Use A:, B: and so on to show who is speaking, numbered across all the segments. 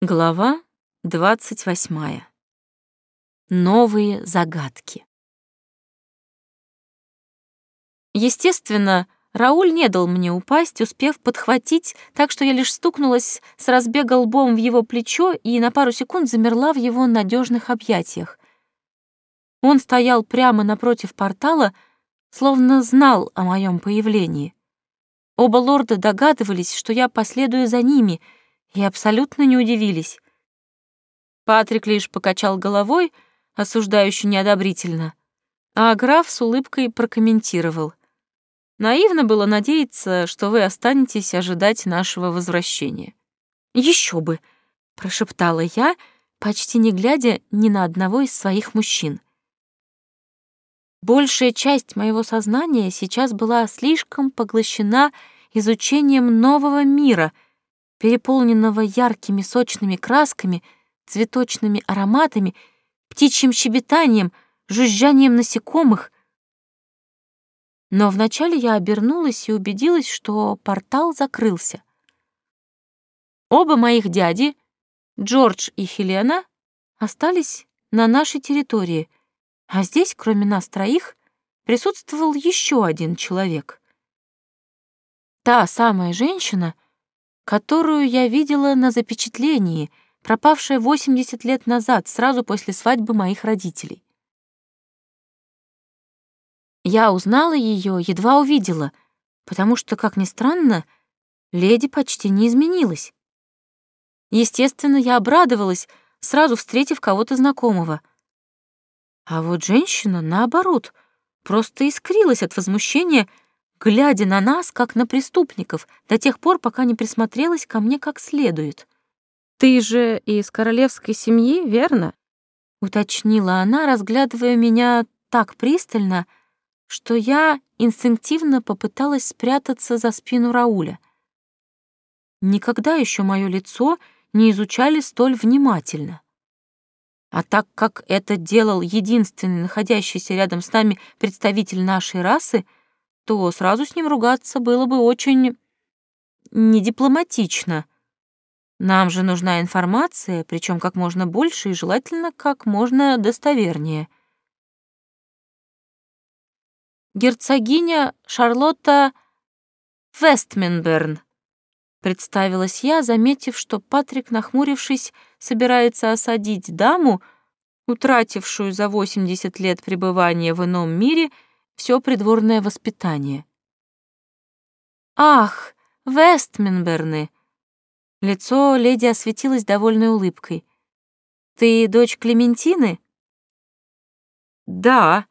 A: Глава двадцать восьмая. Новые загадки. Естественно, Рауль не дал мне упасть, успев подхватить, так что я лишь стукнулась с разбега лбом в его плечо и на пару секунд замерла в его надежных объятиях. Он стоял прямо напротив портала, словно знал о моем появлении. Оба лорда догадывались, что я последую за ними — и абсолютно не удивились. Патрик лишь покачал головой, осуждающе неодобрительно, а граф с улыбкой прокомментировал. Наивно было надеяться, что вы останетесь ожидать нашего возвращения. Еще бы, прошептала я, почти не глядя ни на одного из своих мужчин. Большая часть моего сознания сейчас была слишком поглощена изучением нового мира — переполненного яркими сочными красками, цветочными ароматами, птичьим щебетанием, жужжанием насекомых. Но вначале я обернулась и убедилась, что портал закрылся. Оба моих дяди, Джордж и Хелена, остались на нашей территории, а здесь, кроме нас троих, присутствовал еще один человек. Та самая женщина — которую я видела на запечатлении, пропавшая 80 лет назад, сразу после свадьбы моих родителей. Я узнала ее, едва увидела, потому что, как ни странно, леди почти не изменилась. Естественно, я обрадовалась, сразу встретив кого-то знакомого. А вот женщина, наоборот, просто искрилась от возмущения, глядя на нас, как на преступников, до тех пор, пока не присмотрелась ко мне как следует. «Ты же из королевской семьи, верно?» — уточнила она, разглядывая меня так пристально, что я инстинктивно попыталась спрятаться за спину Рауля. Никогда еще мое лицо не изучали столь внимательно. А так как это делал единственный находящийся рядом с нами представитель нашей расы — то сразу с ним ругаться было бы очень недипломатично. Нам же нужна информация, причем как можно больше и желательно как можно достовернее. Герцогиня Шарлотта Вестменберн, представилась я, заметив, что Патрик, нахмурившись, собирается осадить даму, утратившую за 80 лет пребывания в ином мире — все придворное воспитание. «Ах, Вестменберны!» Лицо леди осветилось довольной улыбкой. «Ты дочь Клементины?» «Да,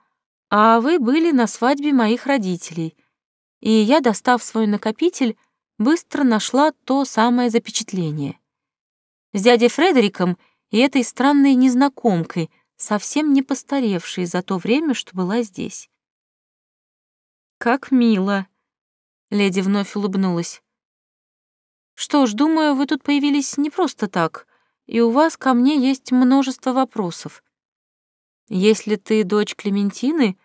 A: а вы были на свадьбе моих родителей, и я, достав свой накопитель, быстро нашла то самое запечатление. С дядей Фредериком и этой странной незнакомкой, совсем не постаревшей за то время, что была здесь. «Как мило!» Леди вновь улыбнулась. «Что ж, думаю, вы тут появились не просто так, и у вас ко мне есть множество вопросов. Если ты дочь Клементины,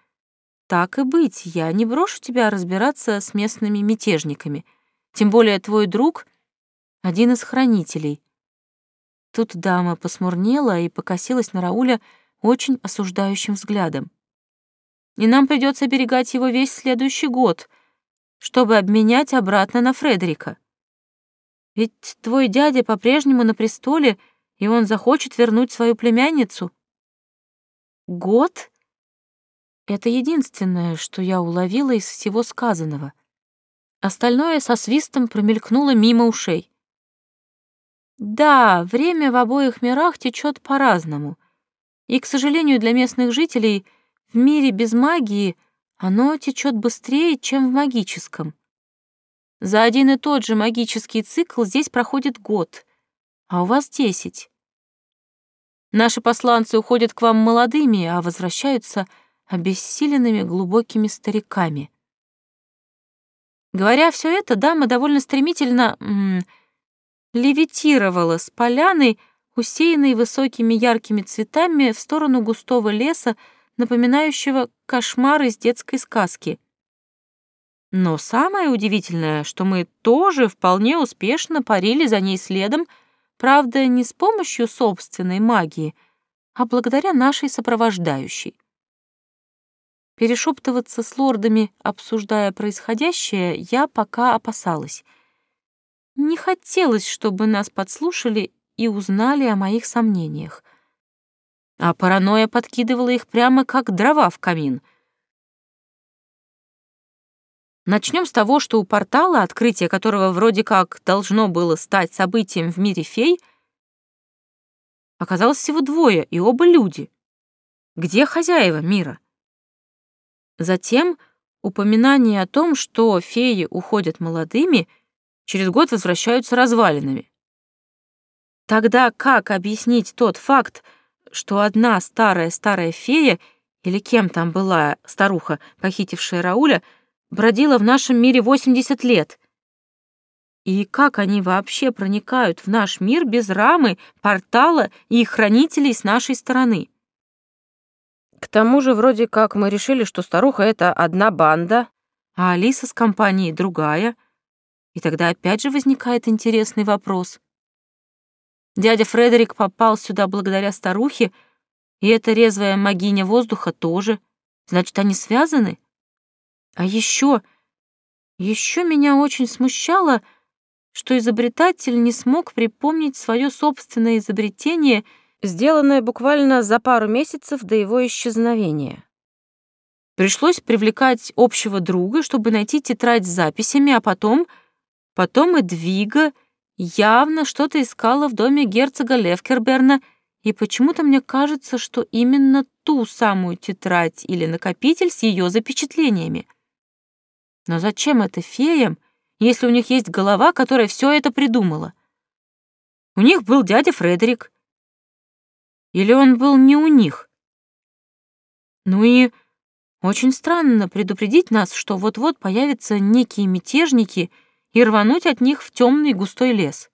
A: так и быть, я не брошу тебя разбираться с местными мятежниками, тем более твой друг — один из хранителей». Тут дама посмурнела и покосилась на Рауля очень осуждающим взглядом и нам придется оберегать его весь следующий год, чтобы обменять обратно на Фредерика. Ведь твой дядя по-прежнему на престоле, и он захочет вернуть свою племянницу. Год? Это единственное, что я уловила из всего сказанного. Остальное со свистом промелькнуло мимо ушей. Да, время в обоих мирах течет по-разному. И, к сожалению, для местных жителей — в мире без магии оно течет быстрее, чем в магическом. За один и тот же магический цикл здесь проходит год, а у вас десять. Наши посланцы уходят к вам молодыми, а возвращаются обессиленными глубокими стариками. Говоря все это, дама довольно стремительно м -м, левитировала с поляны, усеянной высокими яркими цветами, в сторону густого леса, напоминающего кошмар из детской сказки. Но самое удивительное, что мы тоже вполне успешно парили за ней следом, Правда, не с помощью собственной магии, а благодаря нашей сопровождающей. Перешептываться с лордами, обсуждая происходящее, я пока опасалась. Не хотелось, чтобы нас подслушали и узнали о моих сомнениях. А паранойя подкидывала их прямо как дрова в камин. Начнем с того, что у портала, открытие которого вроде как должно было стать событием в мире фей, оказалось всего двое, и оба люди. Где хозяева мира? Затем упоминание о том, что феи уходят молодыми, через год возвращаются развалинами. Тогда как объяснить тот факт, что одна старая-старая фея, или кем там была старуха, похитившая Рауля, бродила в нашем мире 80 лет? И как они вообще проникают в наш мир без рамы, портала и хранителей с нашей стороны? К тому же, вроде как мы решили, что старуха — это одна банда, а Алиса с компанией другая. И тогда опять же возникает интересный вопрос. Дядя Фредерик попал сюда благодаря старухе, и эта резвая магиня воздуха тоже. Значит, они связаны? А еще, еще меня очень смущало, что изобретатель не смог припомнить свое собственное изобретение — сделанное буквально за пару месяцев до его исчезновения. Пришлось привлекать общего друга, чтобы найти тетрадь с записями, а потом... Потом и Двига явно что-то искала в доме герцога Левкерберна, и почему-то мне кажется, что именно ту самую тетрадь или накопитель с ее запечатлениями. Но зачем это феям, если у них есть голова, которая все это придумала? У них был дядя Фредерик, или он был не у них? Ну и очень странно предупредить нас, что вот-вот появятся некие мятежники и рвануть от них в темный густой лес.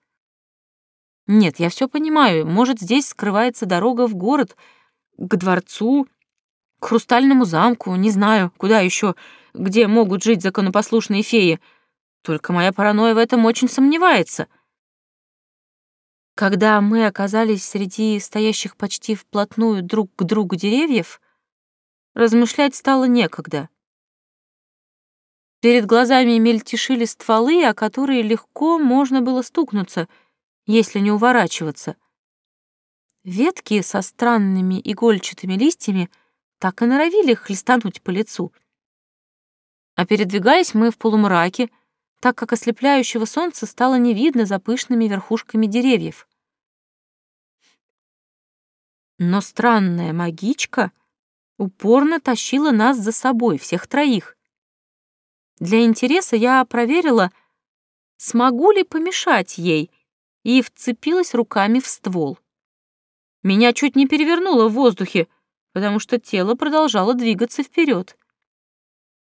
A: Нет, я все понимаю, может, здесь скрывается дорога в город, к дворцу, к хрустальному замку, не знаю, куда еще, где могут жить законопослушные феи. Только моя паранойя в этом очень сомневается — когда мы оказались среди стоящих почти вплотную друг к другу деревьев, размышлять стало некогда. Перед глазами мельтешили стволы, о которые легко можно было стукнуться, если не уворачиваться. Ветки со странными игольчатыми листьями так и норовили хлестануть по лицу. А передвигались мы в полумраке, так как ослепляющего солнца стало не видно за пышными верхушками деревьев. Но странная магичка упорно тащила нас за собой, всех троих. Для интереса я проверила, смогу ли помешать ей, и вцепилась руками в ствол. Меня чуть не перевернуло в воздухе, потому что тело продолжало двигаться вперед.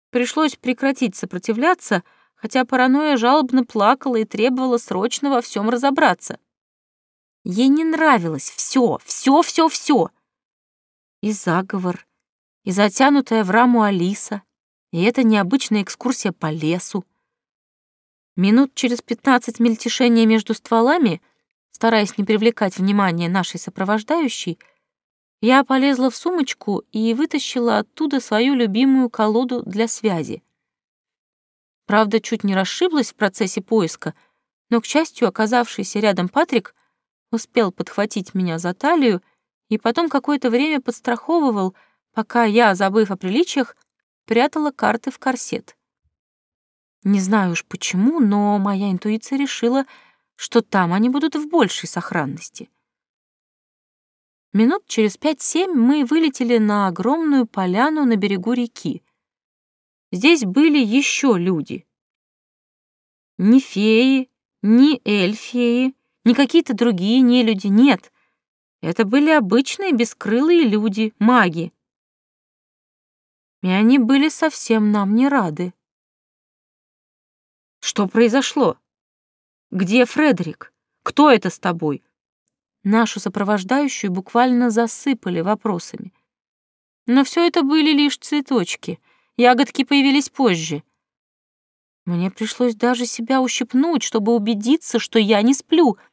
A: Пришлось прекратить сопротивляться, хотя паранойя жалобно плакала и требовала срочно во всем разобраться. Ей не нравилось все, все, все, все. И заговор, и затянутая в раму Алиса, и эта необычная экскурсия по лесу. Минут через пятнадцать мельтешения между стволами, стараясь не привлекать внимание нашей сопровождающей, я полезла в сумочку и вытащила оттуда свою любимую колоду для связи. Правда, чуть не расшиблась в процессе поиска, но, к счастью, оказавшийся рядом Патрик успел подхватить меня за талию и потом какое-то время подстраховывал, пока я, забыв о приличиях, прятала карты в корсет. Не знаю уж почему, но моя интуиция решила, что там они будут в большей сохранности. Минут через пять-семь мы вылетели на огромную поляну на берегу реки. Здесь были еще люди. Ни феи, ни эльфеи, не какие-то другие нелюди, нет. Это были обычные бескрылые люди, маги. И они были совсем нам не рады. Что произошло? Где Фредерик? Кто это с тобой? Нашу сопровождающую буквально засыпали вопросами. Но все это были лишь цветочки. Ягодки появились позже. Мне пришлось даже себя ущипнуть, чтобы убедиться, что я не сплю —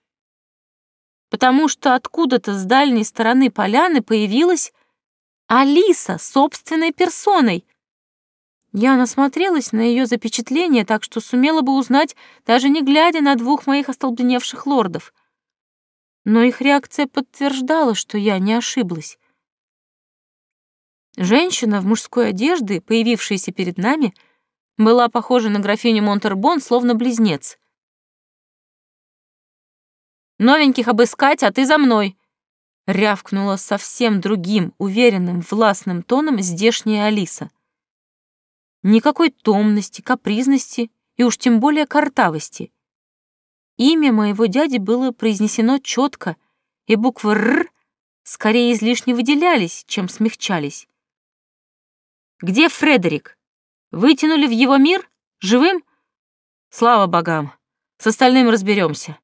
A: потому что откуда-то с дальней стороны поляны появилась Алиса собственной персоной. Я насмотрелась на ее запечатление, так что сумела бы узнать, даже не глядя на двух моих остолбеневших лордов. Но их реакция подтверждала, что я не ошиблась. Женщина в мужской одежде, появившаяся перед нами, была похожа на графиню Монтербон, словно близнец. «Новеньких обыскать, а ты за мной!» Рявкнула совсем другим, уверенным, властным тоном здешняя Алиса. Никакой томности, капризности и уж тем более картавости. Имя моего дяди было произнесено четко, и буквы «Р» скорее излишне выделялись, чем смягчались. Где Фредерик? Вытянули в его мир? Живым? Слава богам. С остальным разберемся.